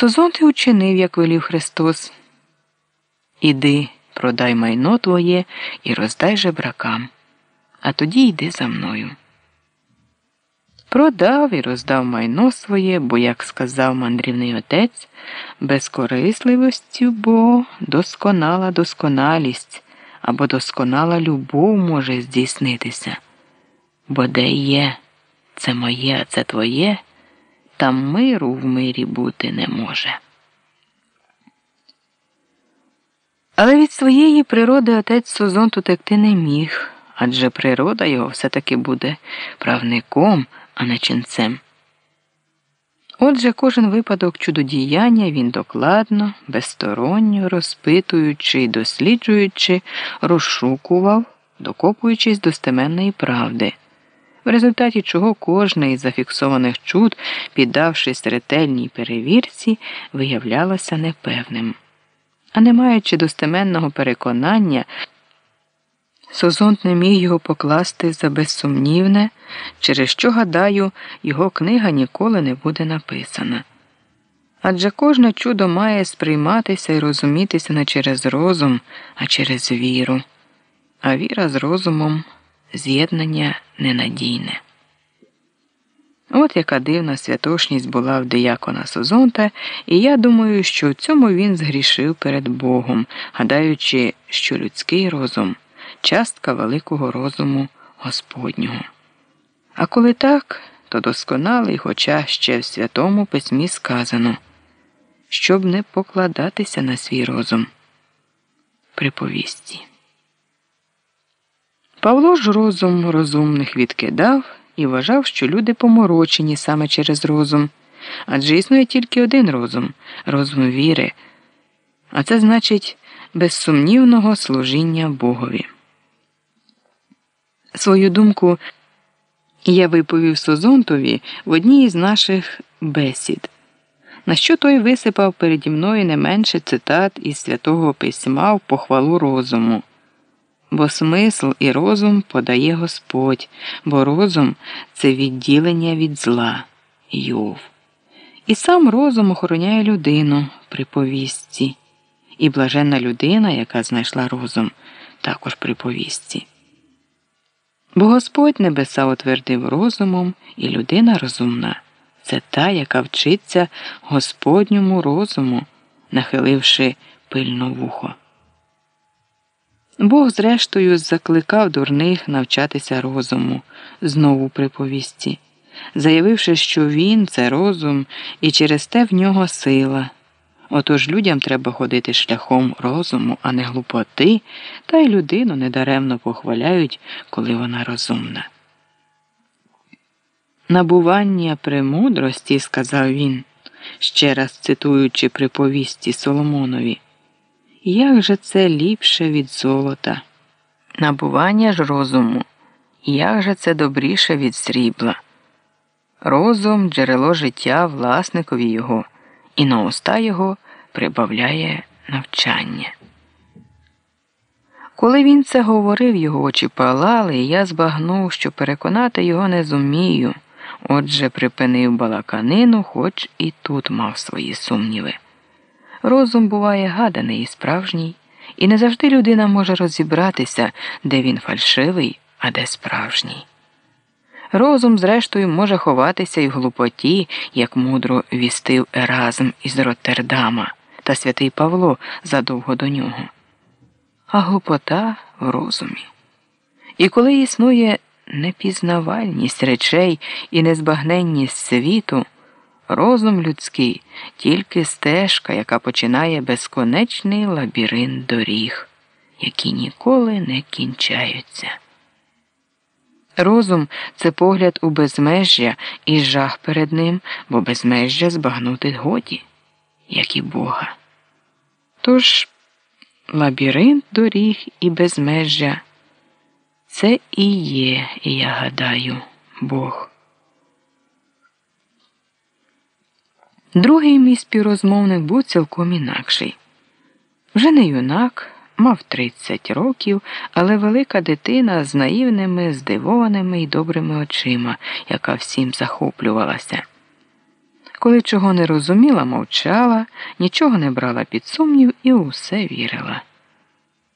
Созонт і учинив, як велів Христос. Іди, продай майно твоє і роздай жебракам, а тоді йди за мною. Продав і роздав майно своє, бо, як сказав мандрівний отець, безкорисливостю, бо досконала досконалість або досконала любов може здійснитися. Бо де є, це моє, а це твоє, там миру в мирі бути не може. Але від своєї природи отець Созонт утекти не міг, адже природа його все-таки буде правником, а не ченцем. Отже, кожен випадок чудодіяння він докладно, безсторонньо, розпитуючи і досліджуючи, розшукував, докопуючись до стеменної правди, в результаті чого кожне із зафіксованих чуд, піддавшись ретельній перевірці, виявлялося непевним. А не маючи достеменного переконання, Созонт не міг його покласти за безсумнівне, через що, гадаю, його книга ніколи не буде написана. Адже кожне чудо має сприйматися і розумітися не через розум, а через віру, а віра з розумом з'єднання ненадійне. От яка дивна святошність була в диякона Созонта, і я думаю, що в цьому він згрішив перед Богом, гадаючи, що людський розум частка великого розуму Господнього. А коли так, то досконалий, хоча ще в Святому Письмі сказано, щоб не покладатися на свій розум. Приповісті. Павло ж розум розумних відкидав і вважав, що люди поморочені саме через розум, адже існує тільки один розум розум віри, а це значить безсумнівного служіння Богові. Свою думку я виповів Созонтові в одній із наших бесід, на що той висипав переді мною не менше цитат із святого письма в похвалу розуму. Бо смисл і розум подає Господь, бо розум це відділення від зла, Йов. І сам розум охороняє людину при повістці, і блаженна людина, яка знайшла розум, також при повістці. Бо Господь небеса утвердив розумом, і людина розумна це та, яка вчиться Господньому розуму, нахиливши пильно вухо. Бог, зрештою, закликав дурних навчатися розуму знову при повісті, заявивши, що він це розум, і через те в нього сила. Отож людям треба ходити шляхом розуму, а не глупоти, та й людину недаремно похваляють, коли вона розумна. Набування премудрості, сказав він, ще раз цитуючи приповісті Соломонові, як же це ліпше від золота? Набування ж розуму, як же це добріше від срібла? Розум джерело життя власникові його і на уста його прибавляє навчання. Коли він це говорив, його очі палали, і я збагнув, що переконати його не зумію, отже, припинив балаканину, хоч і тут мав свої сумніви. Розум буває гаданий і справжній, і не завжди людина може розібратися, де він фальшивий, а де справжній. Розум, зрештою, може ховатися і в глупоті, як мудро вістив Еразм із Роттердама та святий Павло задовго до нього. А глупота в розумі. І коли існує непізнавальність речей і незбагненність світу, розум людський тільки стежка, яка починає безконечний лабіринт доріг, які ніколи не кінчаються. Розум це погляд у безмежжя і жах перед ним, бо безмежжя збагнути годі, як і Бога. Тож лабіринт доріг і безмежжя це і є, я гадаю, Бог. Другий мій співрозмовник був цілком інакший. Вже не юнак мав 30 років, але велика дитина з наївними, здивованими і добрими очима, яка всім захоплювалася. Коли чого не розуміла, мовчала, нічого не брала під сумнів і усе вірила.